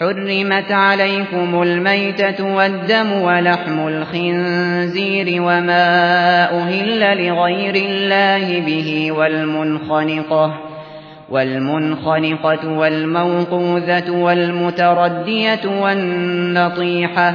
حرمت عليكم الميتة والدم ولحم الخنزير وما أهل لغير الله به والمنخنقة والمنخنقة والموقوذة والمتردية والنطيحة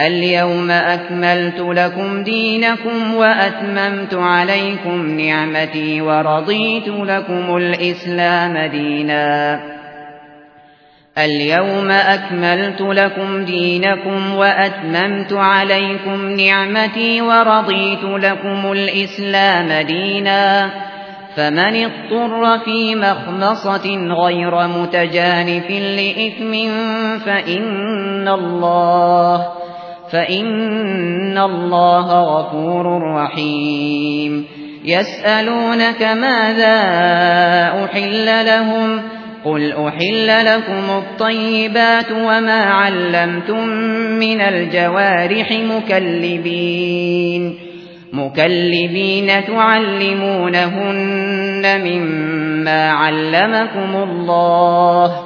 اليوم أكملت لكم دينكم وأتممت عليكم نعمتي ورضيت لكم الإسلام دينا. اليوم أكملت لكم دينكم وأتممت عليكم نعمتي ورضيت لكم الإسلام دينا. فمن اضطر في مخمصة غير متجانف لإثم فإن الله فإن الله غفور رحيم. يسألونك ماذا أحل لهم؟ قل أحل لكم الطيبات وما علمتم من الجوارح مكلبين. مكلبين تعلمونهن مما علمكم الله.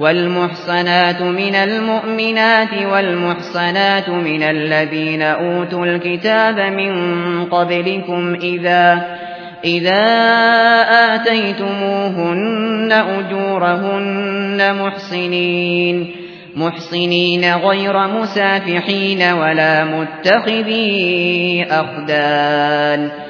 والمحصنات من المؤمنات والمحصنات من الذين أوتوا الكتاب من قبلكم إذا إذا آتيتموهن أجورهن محصنين محصنين غير مسافحين ولا متخذي أخدان.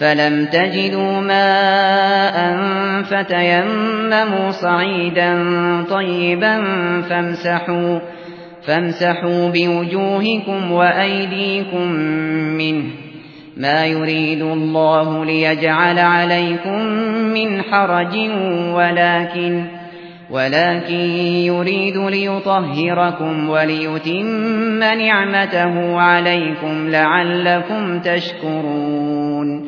فلم تجدوا ماء فتيمموا صعيدا طيبا فامسحوا فامسحوا بوجوهكم وأيديكم منه. ما يريد الله ليجعل عليكم من حرج ولكن ولكن يريد ليطهركم وليتم نعمته عليكم لعلكم تشكرون.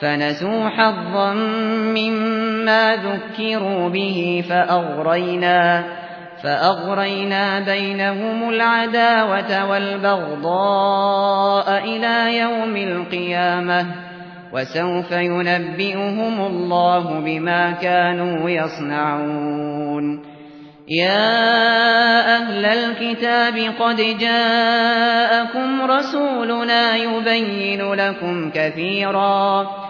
فنسوا حظا مما ذكروا به فأغرينا فأغرينا بينهم العداوة والبغضاء إلى يوم القيامة وسوف ينبئهم الله بما كانوا يصنعون. يا أهل الكتاب قد جاءكم رسولنا يبين لكم كثيراً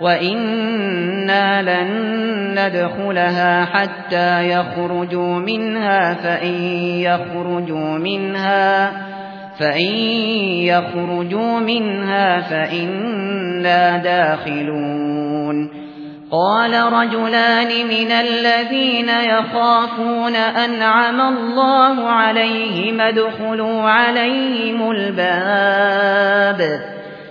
وإنا لن ندخلها حتى يخرجوا منها فإن يخرجوا منها فإن يخرجوا منها فإنا داخلون قال رجلان من الذين يخافون أنعم الله عليهم ادخلوا عليهم الباب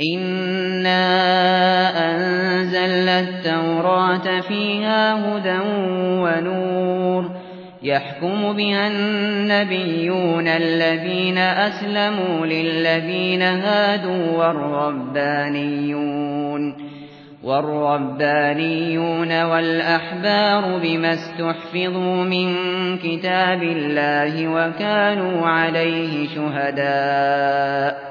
إنا أنزلنا التوراة فيها هدى ونور يحكم بها النبيون الذين أسلموا للذين هادوا والربانيون والربانيون والأحبار بما استحفظوا من كتاب الله وكانوا عليه شهداء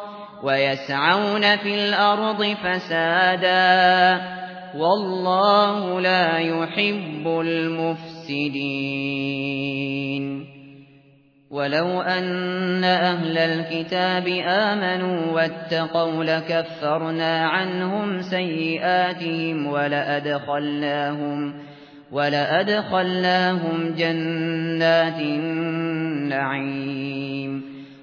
ويسعون في الأرض فسادا. والله لا يحب المفسدين. ولو أن أهل الكتاب آمنوا واتقوا لكفرنا عنهم سيئاتهم ولأدخلناهم ولأدخلناهم جنات النعيم.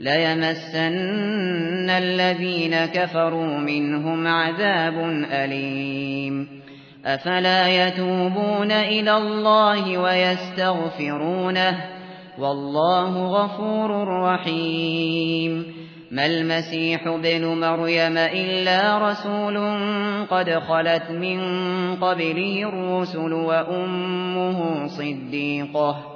ليمسن الذين كفروا منهم عذاب أليم أفلا يتوبون إلى الله ويستغفرونه والله غفور رحيم ما المسيح ابن مريم إلا رسول قد خلت من قبله الرسل وأمه صديقة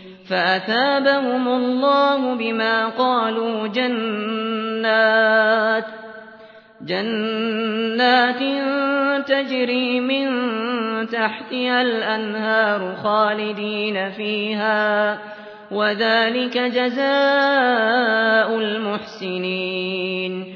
فأثابهم الله بما قالوا جنات جنات تجري من تحتها الأنهار خالدين فيها وذلك جزاء المحسنين.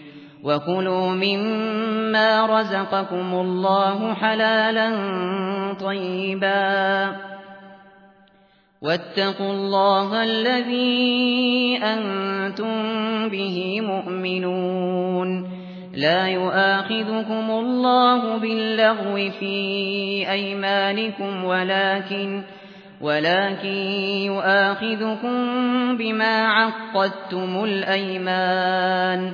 وكلوا مما رزقكم الله حلالا طيبا واتقوا الله الذي أنتم به مؤمنون لا يؤاخذكم الله باللغو في أيمانكم ولكن ولكن يؤاخذكم بما عقدتم الأيمان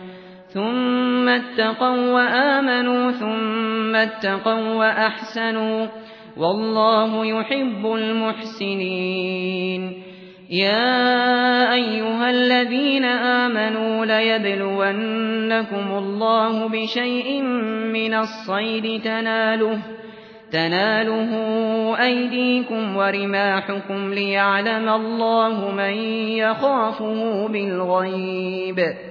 ثم اتقوا وآمنوا ثم اتقوا وأحسنوا والله يحب المحسنين يا أيها الذين آمنوا ليبلونكم الله بشيء من الصيد تناله تناله أيديكم ورماحكم ليعلم الله من يخافه بالغيب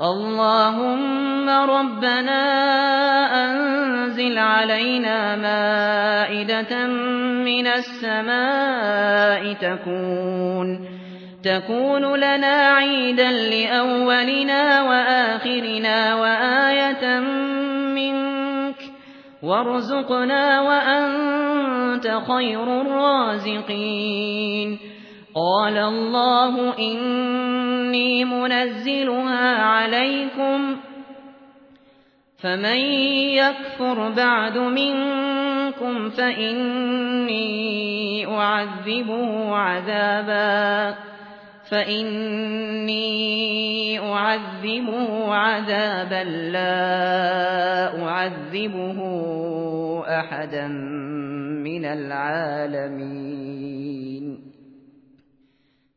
اللهم ربنا أنزل علينا مائدة من السماء تكون تكون لنا عيدا لأولنا وآخرنا وآية منك وارزقنا وأنت خير الرازقين. قال الله إني منزلها عليكم فمن يكفر بعد منكم فإني أعذبه عذاباً فإني أعذبه عذابا لا أعذبه أحدا من العالمين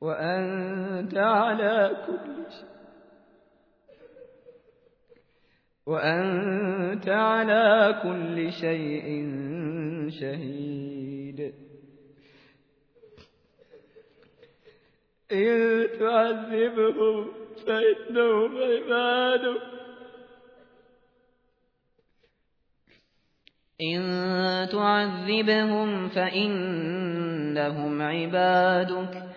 وأنت على كل شيء. وأنت على كل شيء شهيد. إن تعذبهم فإنهم عبادك إن تعذبهم فإنهم عبادك.